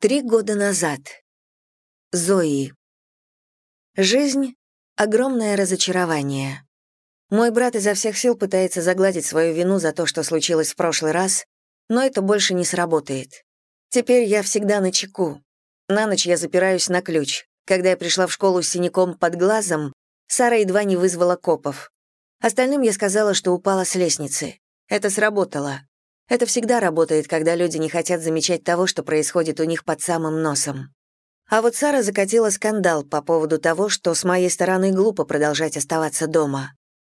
Три года назад. Зои. Жизнь — огромное разочарование. Мой брат изо всех сил пытается загладить свою вину за то, что случилось в прошлый раз, но это больше не сработает. Теперь я всегда на чеку. На ночь я запираюсь на ключ. Когда я пришла в школу с синяком под глазом, Сара едва не вызвала копов. Остальным я сказала, что упала с лестницы. Это сработало. Это всегда работает, когда люди не хотят замечать того, что происходит у них под самым носом. А вот Сара закатила скандал по поводу того, что с моей стороны глупо продолжать оставаться дома.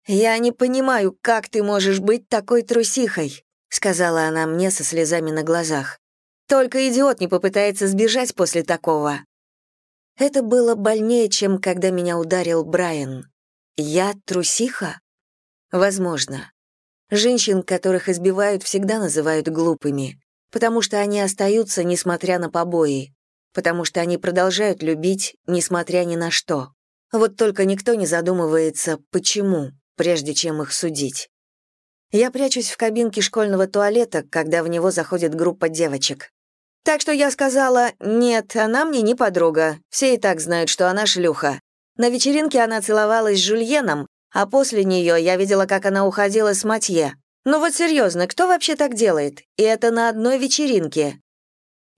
«Я не понимаю, как ты можешь быть такой трусихой», сказала она мне со слезами на глазах. «Только идиот не попытается сбежать после такого». Это было больнее, чем когда меня ударил Брайан. Я трусиха? Возможно. Женщин, которых избивают, всегда называют глупыми, потому что они остаются, несмотря на побои, потому что они продолжают любить, несмотря ни на что. Вот только никто не задумывается, почему, прежде чем их судить. Я прячусь в кабинке школьного туалета, когда в него заходит группа девочек. Так что я сказала, нет, она мне не подруга, все и так знают, что она шлюха. На вечеринке она целовалась с Жульеном, а после нее я видела, как она уходила с Матье. Ну вот серьезно, кто вообще так делает? И это на одной вечеринке.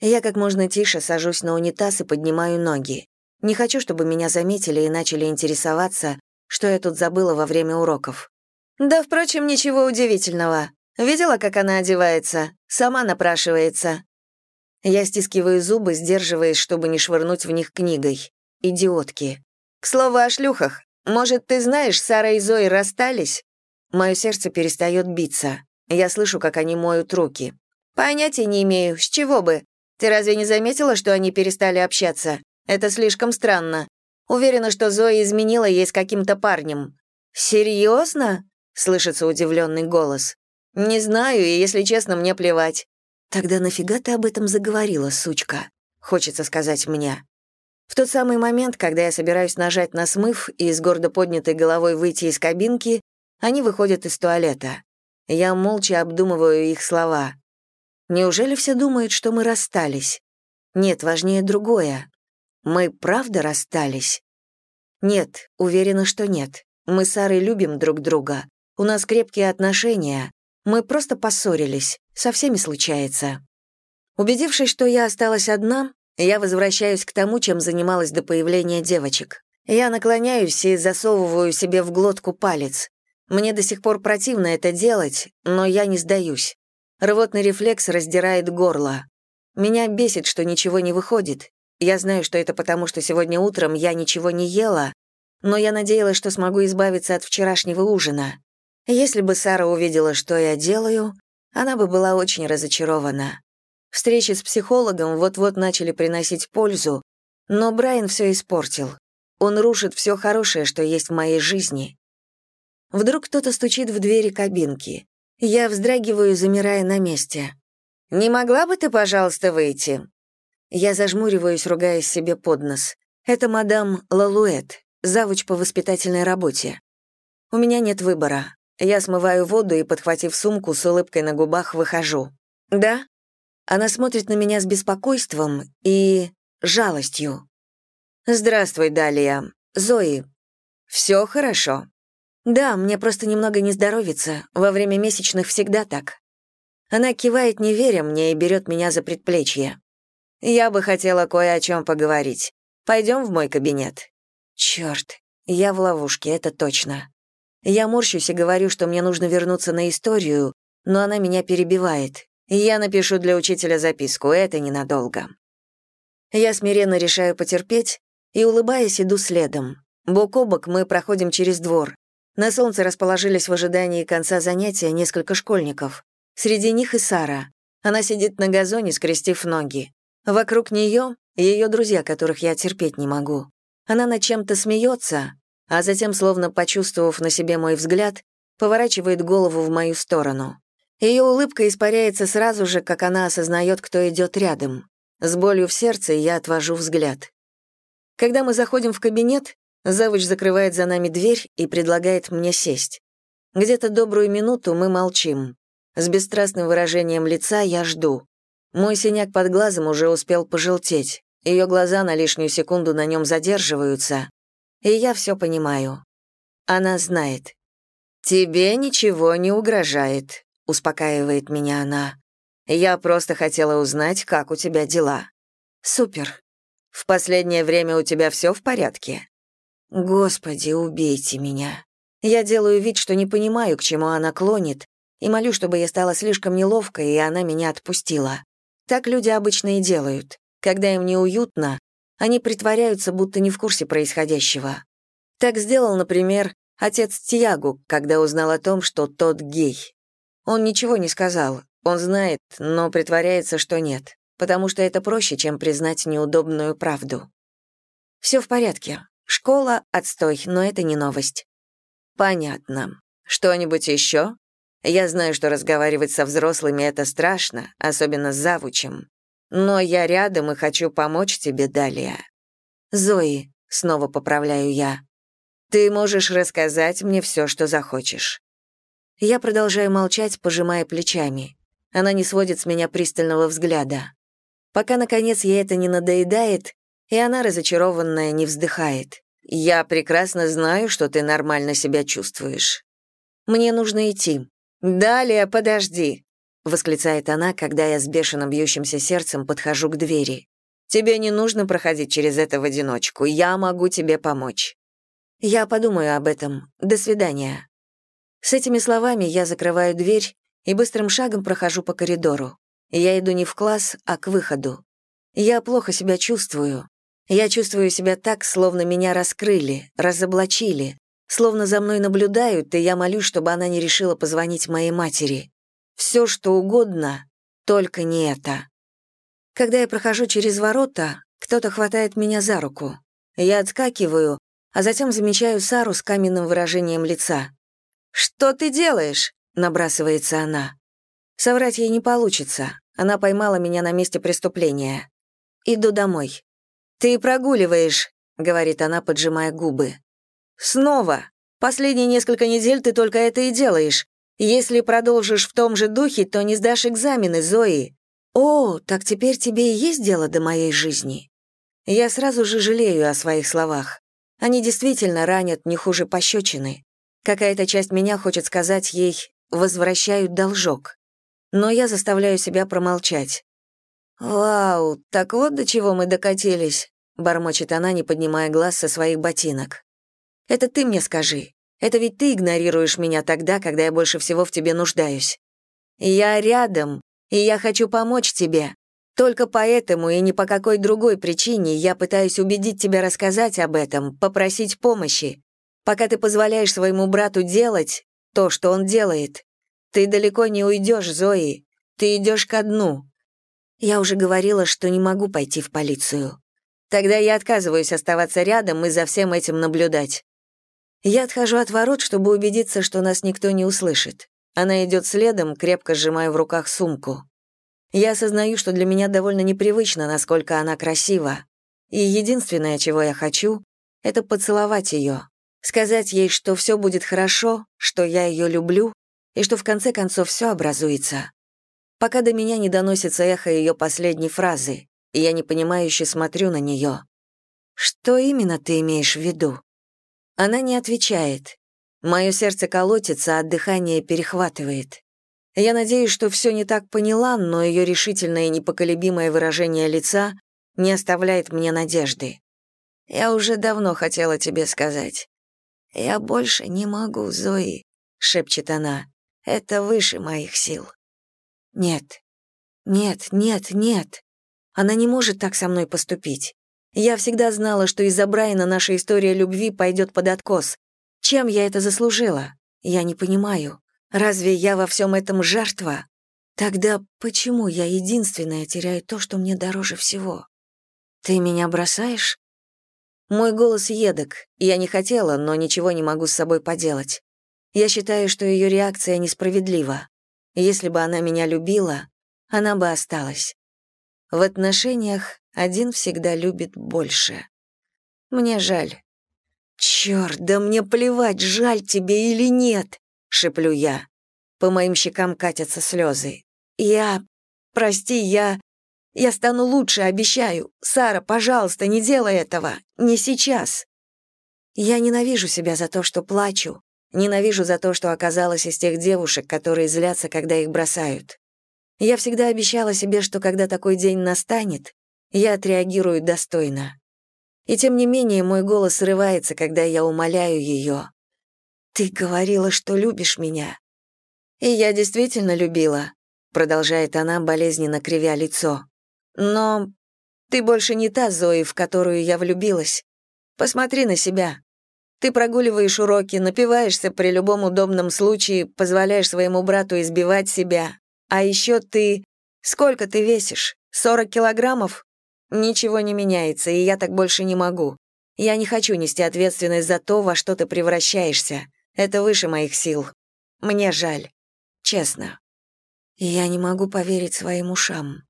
Я как можно тише сажусь на унитаз и поднимаю ноги. Не хочу, чтобы меня заметили и начали интересоваться, что я тут забыла во время уроков. Да, впрочем, ничего удивительного. Видела, как она одевается? Сама напрашивается. Я стискиваю зубы, сдерживаясь, чтобы не швырнуть в них книгой. Идиотки. К слову о шлюхах. Может, ты знаешь, Сара и Зои расстались? Мое сердце перестает биться. Я слышу, как они моют руки. Понятия не имею, с чего бы. Ты разве не заметила, что они перестали общаться? Это слишком странно. Уверена, что Зоя изменила ей с каким-то парнем. Серьезно? слышится удивленный голос. Не знаю, и, если честно, мне плевать. Тогда нафига ты об этом заговорила, сучка? Хочется сказать мне. В тот самый момент, когда я собираюсь нажать на смыв и с гордо поднятой головой выйти из кабинки, они выходят из туалета. Я молча обдумываю их слова. Неужели все думают, что мы расстались? Нет, важнее другое. Мы правда расстались? Нет, уверена, что нет. Мы с Сарой любим друг друга. У нас крепкие отношения. Мы просто поссорились. Со всеми случается. Убедившись, что я осталась одна, я возвращаюсь к тому, чем занималась до появления девочек. Я наклоняюсь и засовываю себе в глотку палец. Мне до сих пор противно это делать, но я не сдаюсь. Рвотный рефлекс раздирает горло. Меня бесит, что ничего не выходит. Я знаю, что это потому, что сегодня утром я ничего не ела, но я надеялась, что смогу избавиться от вчерашнего ужина. Если бы Сара увидела, что я делаю, она бы была очень разочарована. Встречи с психологом вот-вот начали приносить пользу, но Брайан все испортил. Он рушит все хорошее, что есть в моей жизни. Вдруг кто-то стучит в двери кабинки. Я вздрагиваю, замирая на месте. «Не могла бы ты, пожалуйста, выйти?» Я зажмуриваюсь, ругаясь себе под нос. Это мадам Лалуэт, завуч по воспитательной работе. У меня нет выбора. Я смываю воду и, подхватив сумку, с улыбкой на губах выхожу. «Да?» Она смотрит на меня с беспокойством и жалостью. «Здравствуй, Далия. Зои. Все хорошо?» «Да, мне просто немного не здоровится. Во время месячных всегда так». Она кивает, не веря мне, и берет меня за предплечье. «Я бы хотела кое о чем поговорить. Пойдем в мой кабинет». Черт, я в ловушке, это точно. Я морщусь и говорю, что мне нужно вернуться на историю, но она меня перебивает. Я напишу для учителя записку, это ненадолго. Я смиренно решаю потерпеть и, улыбаясь, иду следом. Бок о бок мы проходим через двор. На солнце расположились в ожидании конца занятия несколько школьников. Среди них и Сара. Она сидит на газоне, скрестив ноги. Вокруг нее ее друзья, которых я терпеть не могу. Она над чем-то смеется, а затем, словно почувствовав на себе мой взгляд, поворачивает голову в мою сторону. Ее улыбка испаряется сразу же, как она осознает, кто идет рядом. С болью в сердце я отвожу взгляд. Когда мы заходим в кабинет, завуч закрывает за нами дверь и предлагает мне сесть. Где-то добрую минуту мы молчим. С бесстрастным выражением лица я жду. Мой синяк под глазом уже успел пожелтеть. Ее глаза на лишнюю секунду на нем задерживаются. И я все понимаю. Она знает. «Тебе ничего не угрожает», — успокаивает меня она. «Я просто хотела узнать, как у тебя дела». «Супер. В последнее время у тебя все в порядке?» «Господи, убейте меня». Я делаю вид, что не понимаю, к чему она клонит, и молю, чтобы я стала слишком неловкой, и она меня отпустила. Так люди обычно и делают. Когда им неуютно, они притворяются, будто не в курсе происходящего. Так сделал, например, отец Тиагу, когда узнал о том, что тот гей. Он ничего не сказал, он знает, но притворяется, что нет, потому что это проще, чем признать неудобную правду. Все в порядке. Школа — отстой, но это не новость. Понятно. Что-нибудь еще? Я знаю, что разговаривать со взрослыми — это страшно, особенно с завучем. Но я рядом и хочу помочь тебе далее. Зои, снова поправляю я. Ты можешь рассказать мне все, что захочешь. Я продолжаю молчать, пожимая плечами. Она не сводит с меня пристального взгляда. Пока, наконец, ей это не надоедает, и она, разочарованная, не вздыхает. «Я прекрасно знаю, что ты нормально себя чувствуешь. Мне нужно идти. Далее, подожди», — восклицает она, когда я с бешено бьющимся сердцем подхожу к двери. «Тебе не нужно проходить через это в одиночку. Я могу тебе помочь». «Я подумаю об этом. До свидания». С этими словами я закрываю дверь и быстрым шагом прохожу по коридору. Я иду не в класс, а к выходу. Я плохо себя чувствую. Я чувствую себя так, словно меня раскрыли, разоблачили, словно за мной наблюдают, и я молюсь, чтобы она не решила позвонить моей матери. Все, что угодно, только не это. Когда я прохожу через ворота, кто-то хватает меня за руку. Я отскакиваю, а затем замечаю Сару с каменным выражением лица. «Что ты делаешь?» — набрасывается она. Соврать ей не получится. Она поймала меня на месте преступления. Иду домой. «Ты прогуливаешь», — говорит она, поджимая губы. «Снова. Последние несколько недель ты только это и делаешь. Если продолжишь в том же духе, то не сдашь экзамены, Зои. О, так теперь тебе и есть дело до моей жизни». Я сразу же жалею о своих словах. Они действительно ранят не хуже пощечины. Какая-то часть меня хочет сказать ей «возвращают должок». Но я заставляю себя промолчать. «Вау, так вот до чего мы докатились», — бормочет она, не поднимая глаз со своих ботинок. «Это ты мне скажи. Это ведь ты игнорируешь меня тогда, когда я больше всего в тебе нуждаюсь. Я рядом, и я хочу помочь тебе. Только поэтому и ни по какой другой причине я пытаюсь убедить тебя рассказать об этом, попросить помощи. Пока ты позволяешь своему брату делать то, что он делает. Ты далеко не уйдешь, Зои. Ты идешь ко дну. Я уже говорила, что не могу пойти в полицию. Тогда я отказываюсь оставаться рядом и за всем этим наблюдать. Я отхожу от ворот, чтобы убедиться, что нас никто не услышит. Она идет следом, крепко сжимая в руках сумку. Я осознаю, что для меня довольно непривычно, насколько она красива. И единственное, чего я хочу, это поцеловать ее, сказать ей, что все будет хорошо, что я ее люблю, и что в конце концов все образуется пока до меня не доносится эхо ее последней фразы, и я непонимающе смотрю на нее. «Что именно ты имеешь в виду?» Она не отвечает. Мое сердце колотится, а дыхание перехватывает. Я надеюсь, что все не так поняла, но ее решительное и непоколебимое выражение лица не оставляет мне надежды. «Я уже давно хотела тебе сказать. Я больше не могу, Зои», — шепчет она. «Это выше моих сил». Нет. Нет, нет, нет. Она не может так со мной поступить. Я всегда знала, что из-за Брайана наша история любви пойдет под откос. Чем я это заслужила? Я не понимаю. Разве я во всем этом жертва? Тогда почему я единственная теряю то, что мне дороже всего? Ты меня бросаешь? Мой голос едок. Я не хотела, но ничего не могу с собой поделать. Я считаю, что ее реакция несправедлива. Если бы она меня любила, она бы осталась. В отношениях один всегда любит больше. Мне жаль. «Чёрт, да мне плевать, жаль тебе или нет!» — шеплю я. По моим щекам катятся слезы. «Я... Прости, я... Я стану лучше, обещаю. Сара, пожалуйста, не делай этого. Не сейчас. Я ненавижу себя за то, что плачу. Ненавижу за то, что оказалась из тех девушек, которые злятся, когда их бросают. Я всегда обещала себе, что когда такой день настанет, я отреагирую достойно. И тем не менее мой голос срывается, когда я умоляю ее. «Ты говорила, что любишь меня». «И я действительно любила», — продолжает она, болезненно кривя лицо. «Но ты больше не та Зои, в которую я влюбилась. Посмотри на себя. Ты прогуливаешь уроки, напиваешься при любом удобном случае, позволяешь своему брату избивать себя. А еще ты... Сколько ты весишь? 40 килограммов? Ничего не меняется, и я так больше не могу. Я не хочу нести ответственность за то, во что ты превращаешься. Это выше моих сил. Мне жаль. Честно. Я не могу поверить своим ушам.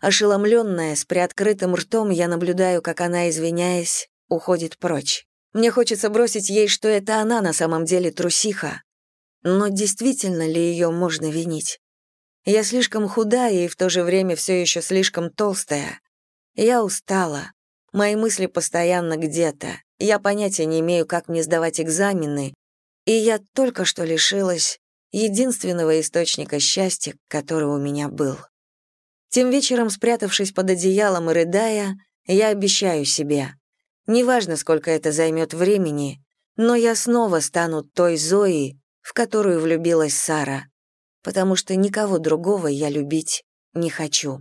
Ошеломленная, с приоткрытым ртом, я наблюдаю, как она, извиняясь, уходит прочь. Мне хочется бросить ей, что это она на самом деле трусиха. Но действительно ли ее можно винить? Я слишком худая и в то же время все еще слишком толстая. Я устала. Мои мысли постоянно где-то. Я понятия не имею, как мне сдавать экзамены. И я только что лишилась единственного источника счастья, который у меня был. Тем вечером, спрятавшись под одеялом и рыдая, я обещаю себе, Неважно, сколько это займет времени, но я снова стану той Зоей, в которую влюбилась Сара, потому что никого другого я любить не хочу.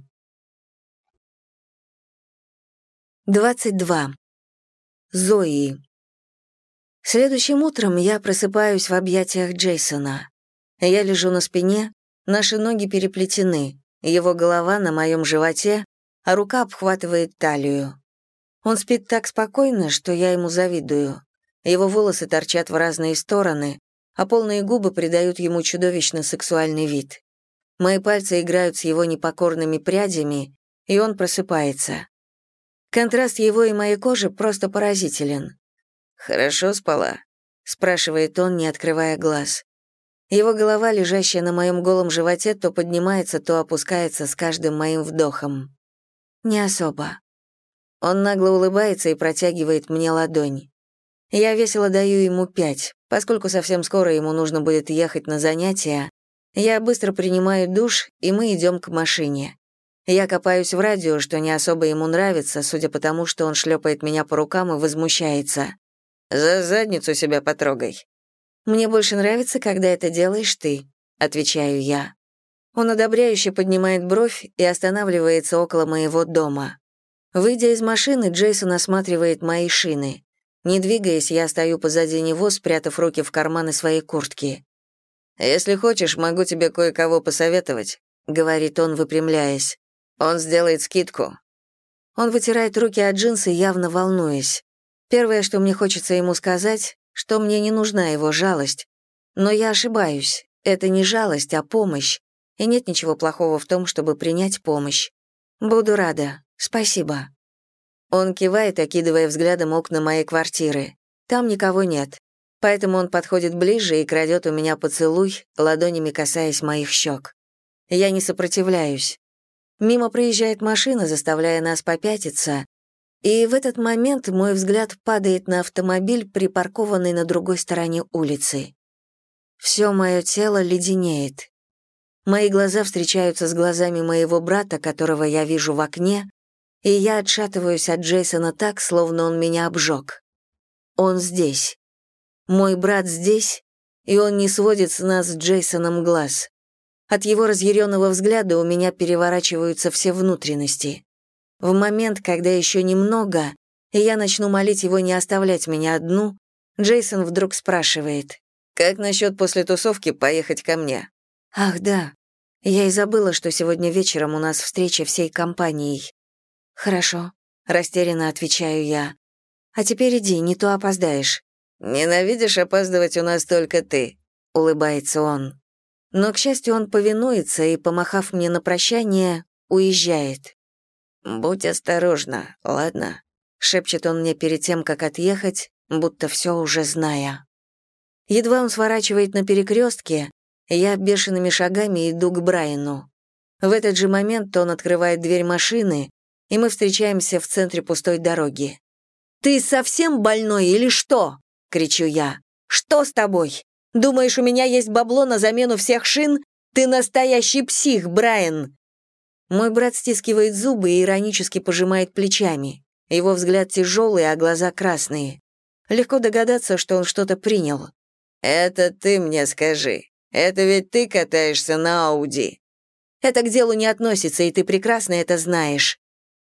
22. Зои. Следующим утром я просыпаюсь в объятиях Джейсона. Я лежу на спине, наши ноги переплетены, его голова на моем животе, а рука обхватывает талию. Он спит так спокойно, что я ему завидую. Его волосы торчат в разные стороны, а полные губы придают ему чудовищно сексуальный вид. Мои пальцы играют с его непокорными прядями, и он просыпается. Контраст его и моей кожи просто поразителен. «Хорошо спала?» — спрашивает он, не открывая глаз. Его голова, лежащая на моем голом животе, то поднимается, то опускается с каждым моим вдохом. «Не особо», он нагло улыбается и протягивает мне ладонь. Я весело даю ему пять, поскольку совсем скоро ему нужно будет ехать на занятия. Я быстро принимаю душ, и мы идем к машине. Я копаюсь в радио, что не особо ему нравится, судя по тому, что он шлепает меня по рукам и возмущается. «За задницу себя потрогай». «Мне больше нравится, когда это делаешь ты», — отвечаю я. Он одобряюще поднимает бровь и останавливается около моего дома. Выйдя из машины, Джейсон осматривает мои шины. Не двигаясь, я стою позади него, спрятав руки в карманы своей куртки. «Если хочешь, могу тебе кое-кого посоветовать», — говорит он, выпрямляясь. «Он сделает скидку». Он вытирает руки от джинсы, явно волнуясь. Первое, что мне хочется ему сказать, что мне не нужна его жалость. Но я ошибаюсь. Это не жалость, а помощь. И нет ничего плохого в том, чтобы принять помощь. Буду рада. «Спасибо». Он кивает, окидывая взглядом окна моей квартиры. Там никого нет. Поэтому он подходит ближе и крадет у меня поцелуй, ладонями касаясь моих щек. Я не сопротивляюсь. Мимо проезжает машина, заставляя нас попятиться, и в этот момент мой взгляд падает на автомобиль, припаркованный на другой стороне улицы. Все мое тело леденеет. Мои глаза встречаются с глазами моего брата, которого я вижу в окне, и я отшатываюсь от Джейсона так, словно он меня обжег. Он здесь. Мой брат здесь, и он не сводит с нас с Джейсоном глаз. От его разъяренного взгляда у меня переворачиваются все внутренности. В момент, когда еще немного, и я начну молить его не оставлять меня одну, Джейсон вдруг спрашивает, «Как насчет после тусовки поехать ко мне?» «Ах, да. Я и забыла, что сегодня вечером у нас встреча всей компанией. «Хорошо», — растерянно отвечаю я. «А теперь иди, не то опоздаешь». «Ненавидишь опаздывать у нас только ты», — улыбается он. Но, к счастью, он повинуется и, помахав мне на прощание, уезжает. «Будь осторожна, ладно?» — шепчет он мне перед тем, как отъехать, будто все уже зная. Едва он сворачивает на перекрестке, я бешеными шагами иду к Брайану. В этот же момент он открывает дверь машины, и мы встречаемся в центре пустой дороги. «Ты совсем больной или что?» — кричу я. «Что с тобой? Думаешь, у меня есть бабло на замену всех шин? Ты настоящий псих, Брайан!» Мой брат стискивает зубы и иронически пожимает плечами. Его взгляд тяжелый, а глаза красные. Легко догадаться, что он что-то принял. «Это ты мне скажи. Это ведь ты катаешься на Ауди». «Это к делу не относится, и ты прекрасно это знаешь».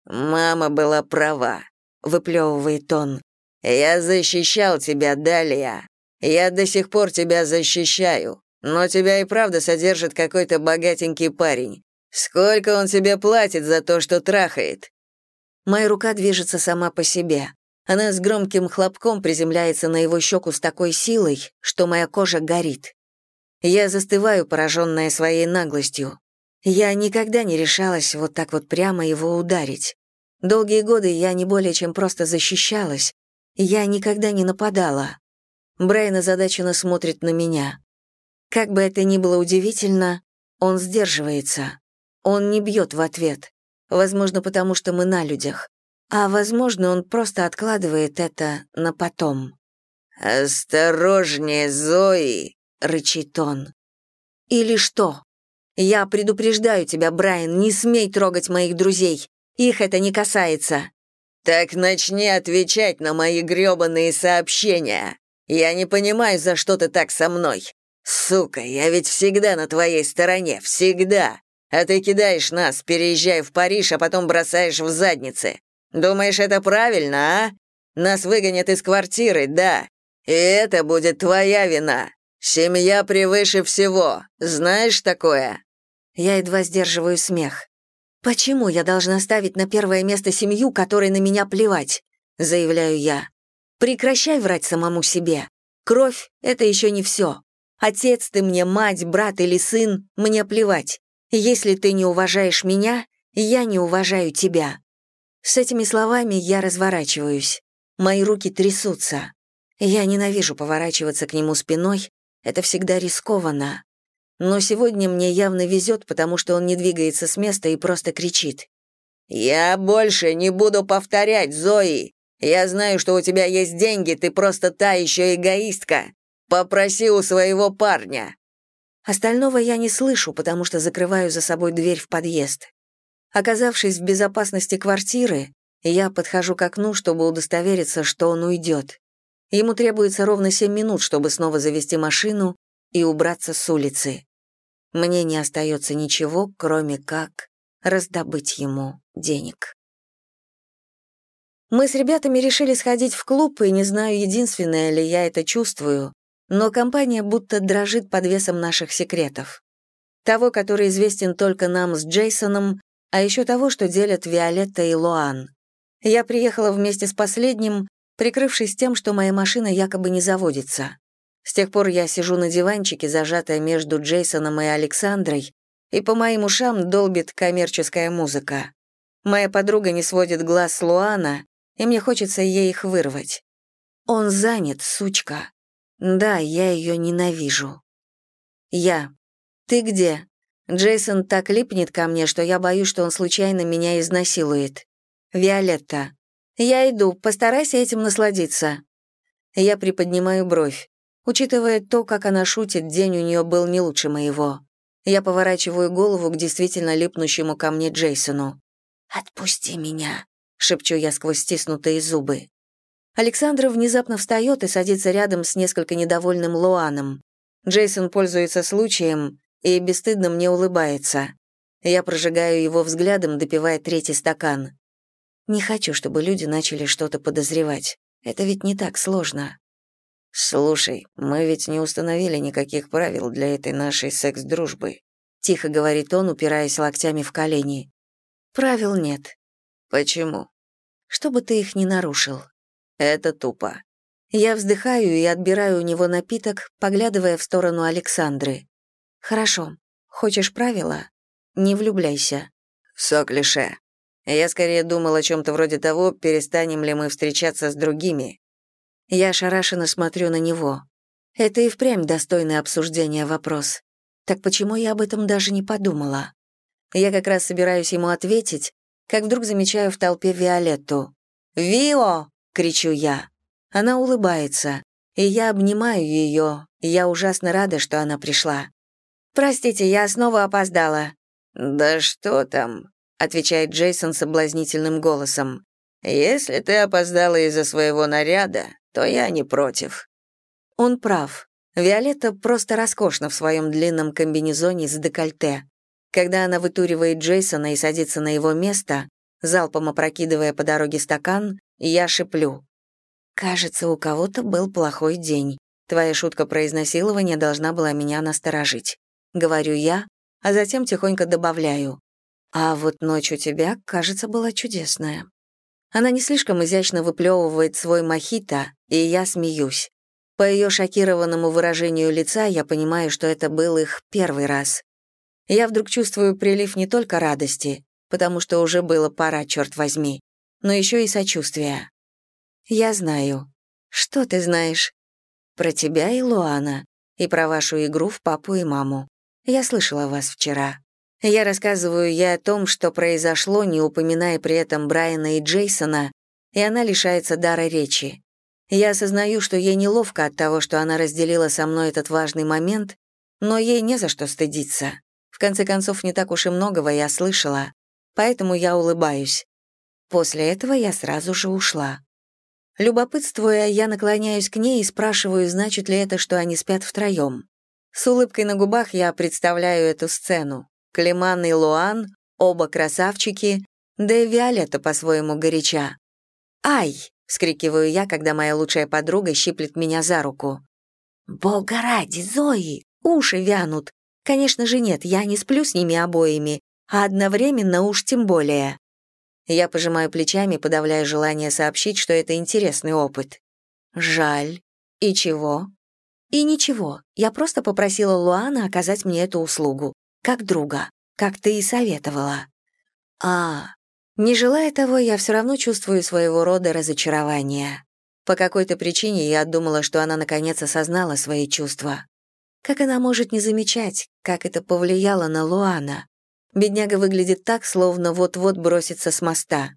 «Мама была права», — выплевывает он. «Я защищал тебя, Далия. Я до сих пор тебя защищаю. Но тебя и правда содержит какой-то богатенький парень. Сколько он тебе платит за то, что трахает?» Моя рука движется сама по себе. Она с громким хлопком приземляется на его щеку с такой силой, что моя кожа горит. Я застываю, пораженная своей наглостью. Я никогда не решалась вот так вот прямо его ударить. Долгие годы я не более чем просто защищалась. Я никогда не нападала. Брайан озадаченно смотрит на меня. Как бы это ни было удивительно, он сдерживается. Он не бьет в ответ. Возможно, потому что мы на людях. А возможно, он просто откладывает это на потом. «Осторожнее, Зои!» — рычит он. «Или что? Я предупреждаю тебя, Брайан, не смей трогать моих друзей. Их это не касается». «Так начни отвечать на мои грёбаные сообщения. Я не понимаю, за что ты так со мной. Сука, я ведь всегда на твоей стороне, всегда. А ты кидаешь нас, переезжая в Париж, а потом бросаешь в задницы. Думаешь, это правильно, а? Нас выгонят из квартиры, да. И это будет твоя вина. Семья превыше всего. Знаешь такое?» Я едва сдерживаю смех. «Почему я должна ставить на первое место семью, которой на меня плевать?» — заявляю я. «Прекращай врать самому себе. Кровь — это еще не все. Отец ты мне, мать, брат или сын, мне плевать. Если ты не уважаешь меня, я не уважаю тебя». С этими словами я разворачиваюсь. Мои руки трясутся. Я ненавижу поворачиваться к нему спиной, это всегда рискованно. Но сегодня мне явно везет, потому что он не двигается с места и просто кричит. «Я больше не буду повторять, Зои! Я знаю, что у тебя есть деньги, ты просто та еще эгоистка. Попроси у своего парня». Остального я не слышу, потому что закрываю за собой дверь в подъезд. Оказавшись в безопасности квартиры, я подхожу к окну, чтобы удостовериться, что он уйдет. Ему требуется ровно семь минут, чтобы снова завести машину и убраться с улицы. Мне не остается ничего, кроме как раздобыть ему денег. Мы с ребятами решили сходить в клуб, и не знаю, единственное ли я это чувствую, но компания будто дрожит под весом наших секретов. Того, который известен только нам с Джейсоном, а еще того, что делят Виолетта и Луан. Я приехала вместе с последним, прикрывшись тем, что моя машина якобы не заводится. С тех пор я сижу на диванчике, зажатая между Джейсоном и Александрой, и по моим ушам долбит коммерческая музыка. Моя подруга не сводит глаз с Луана, и мне хочется ей их вырвать. Он занят, сучка. Да, я ее ненавижу. Я. Ты где? Джейсон так липнет ко мне, что я боюсь, что он случайно меня изнасилует. Виолетта. Я иду, постарайся этим насладиться. Я приподнимаю бровь. Учитывая то, как она шутит, день у нее был не лучше моего. Я поворачиваю голову к действительно липнущему ко мне Джейсону. «Отпусти меня», — шепчу я сквозь стиснутые зубы. Александра внезапно встает и садится рядом с несколько недовольным Луаном. Джейсон пользуется случаем и бесстыдно мне улыбается. Я прожигаю его взглядом, допивая третий стакан. Не хочу, чтобы люди начали что-то подозревать. Это ведь не так сложно. «Слушай, мы ведь не установили никаких правил для этой нашей секс-дружбы», тихо говорит он, упираясь локтями в колени. «Правил нет». «Почему?» «Чтобы ты их не нарушил». «Это тупо». Я вздыхаю и отбираю у него напиток, поглядывая в сторону Александры. «Хорошо. Хочешь правила? Не влюбляйся». «Все клише. Я скорее думал о чем-то вроде того, перестанем ли мы встречаться с другими». Я ошарашенно смотрю на него. Это и впрямь достойное обсуждения вопрос. Так почему я об этом даже не подумала? Я как раз собираюсь ему ответить, как вдруг замечаю в толпе Виолетту. «Вио!» — кричу я. Она улыбается, и я обнимаю ее, я ужасно рада, что она пришла. «Простите, я снова опоздала». «Да что там?» — отвечает Джейсон соблазнительным голосом. «Если ты опоздала из-за своего наряда, то я не против». Он прав. Виолетта просто роскошна в своем длинном комбинезоне с декольте. Когда она вытуривает Джейсона и садится на его место, залпом опрокидывая по дороге стакан, я шиплю. «Кажется, у кого-то был плохой день. Твоя шутка про изнасилование должна была меня насторожить». Говорю я, а затем тихонько добавляю. «А вот ночь у тебя, кажется, была чудесная». Она не слишком изящно выплевывает свой мохито, и я смеюсь. По ее шокированному выражению лица я понимаю, что это был их первый раз. Я вдруг чувствую прилив не только радости, потому что уже было пора, черт возьми, но еще и сочувствия. Я знаю. Что ты знаешь? Про тебя и Луана, и про вашу игру в папу и маму. Я слышала вас вчера. Я рассказываю ей о том, что произошло, не упоминая при этом Брайана и Джейсона, и она лишается дара речи. Я осознаю, что ей неловко от того, что она разделила со мной этот важный момент, но ей не за что стыдиться. В конце концов, не так уж и многого я слышала, поэтому я улыбаюсь. После этого я сразу же ушла. Любопытствуя, я наклоняюсь к ней и спрашиваю, значит ли это, что они спят втроем. С улыбкой на губах я представляю эту сцену. Климан и Луан, оба красавчики, да и Виолетта по-своему горяча. «Ай!» — вскрикиваю я, когда моя лучшая подруга щиплет меня за руку. «Бога ради, Зои! Уши вянут! Конечно же нет, я не сплю с ними обоими, а одновременно уж тем более. Я пожимаю плечами, подавляя желание сообщить, что это интересный опыт. Жаль. И чего? И ничего. Я просто попросила Луана оказать мне эту услугу. Как друга. Как ты и советовала. А, не желая того, я все равно чувствую своего рода разочарование. По какой-то причине я думала, что она наконец осознала свои чувства. Как она может не замечать, как это повлияло на Луана? Бедняга выглядит так, словно вот-вот бросится с моста.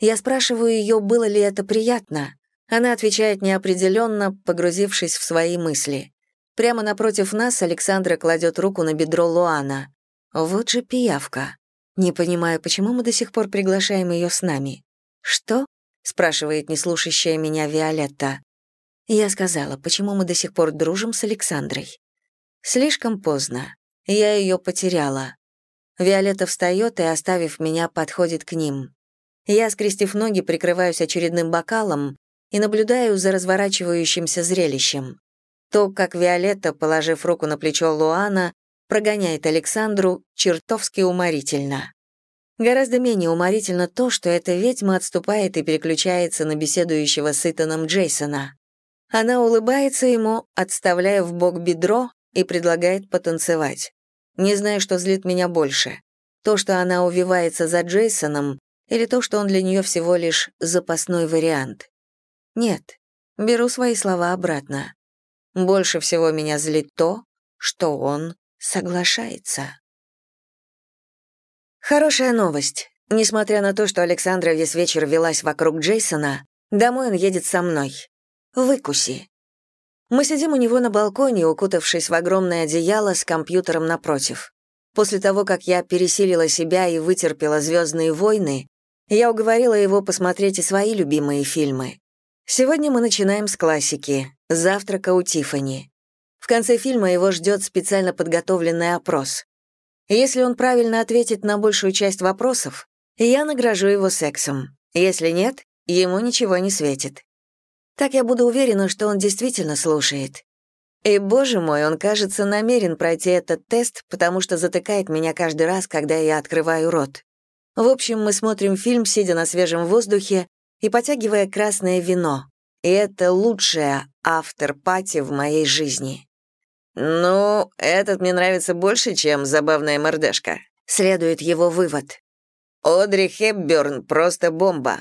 Я спрашиваю ее, было ли это приятно. Она отвечает неопределенно, погрузившись в свои мысли. Прямо напротив нас Александра кладет руку на бедро Луана. Вот же пиявка. Не понимаю, почему мы до сих пор приглашаем ее с нами. «Что?» — спрашивает неслушающая меня Виолетта. Я сказала, почему мы до сих пор дружим с Александрой. Слишком поздно. Я ее потеряла. Виолетта встает и, оставив меня, подходит к ним. Я, скрестив ноги, прикрываюсь очередным бокалом и наблюдаю за разворачивающимся зрелищем. То, как Виолетта, положив руку на плечо Луана, прогоняет Александру, чертовски уморительно. Гораздо менее уморительно то, что эта ведьма отступает и переключается на беседующего с Итаном Джейсона. Она улыбается ему, отставляя в бок бедро, и предлагает потанцевать. Не знаю, что злит меня больше. То, что она увивается за Джейсоном, или то, что он для нее всего лишь запасной вариант. Нет, беру свои слова обратно. Больше всего меня злит то, что он соглашается. Хорошая новость. Несмотря на то, что Александра весь вечер велась вокруг Джейсона, домой он едет со мной. Выкуси. Мы сидим у него на балконе, укутавшись в огромное одеяло с компьютером напротив. После того, как я пересилила себя и вытерпела «Звездные войны», я уговорила его посмотреть и свои любимые фильмы. Сегодня мы начинаем с классики «Завтрака у Тиффани». В конце фильма его ждет специально подготовленный опрос. Если он правильно ответит на большую часть вопросов, я награжу его сексом. Если нет, ему ничего не светит. Так я буду уверена, что он действительно слушает. И, боже мой, он, кажется, намерен пройти этот тест, потому что затыкает меня каждый раз, когда я открываю рот. В общем, мы смотрим фильм, сидя на свежем воздухе и потягивая красное вино. И это лучшее автор-пати в моей жизни. «Ну, этот мне нравится больше, чем забавная мордашка», — следует его вывод. «Одри Хепберн просто бомба».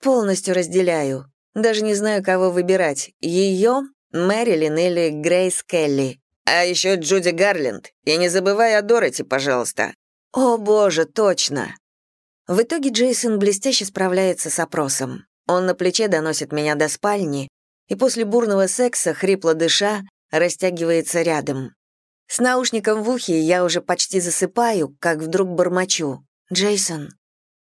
Полностью разделяю. Даже не знаю, кого выбирать. Ее, Мэрилин или Грейс Келли. А еще Джуди Гарленд. И не забывай о Дороти, пожалуйста. О, боже, точно. В итоге Джейсон блестяще справляется с опросом. Он на плече доносит меня до спальни, и после бурного секса, хрипло дыша, растягивается рядом. С наушником в ухе я уже почти засыпаю, как вдруг бормочу. «Джейсон».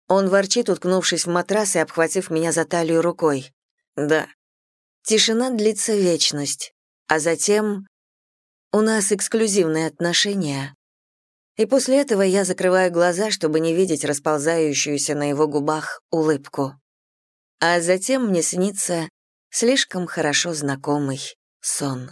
Он ворчит, уткнувшись в матрас и обхватив меня за талию рукой. «Да». Тишина длится вечность, а затем... У нас эксклюзивные отношения. И после этого я закрываю глаза, чтобы не видеть расползающуюся на его губах улыбку. А затем мне снится слишком хорошо знакомый сон.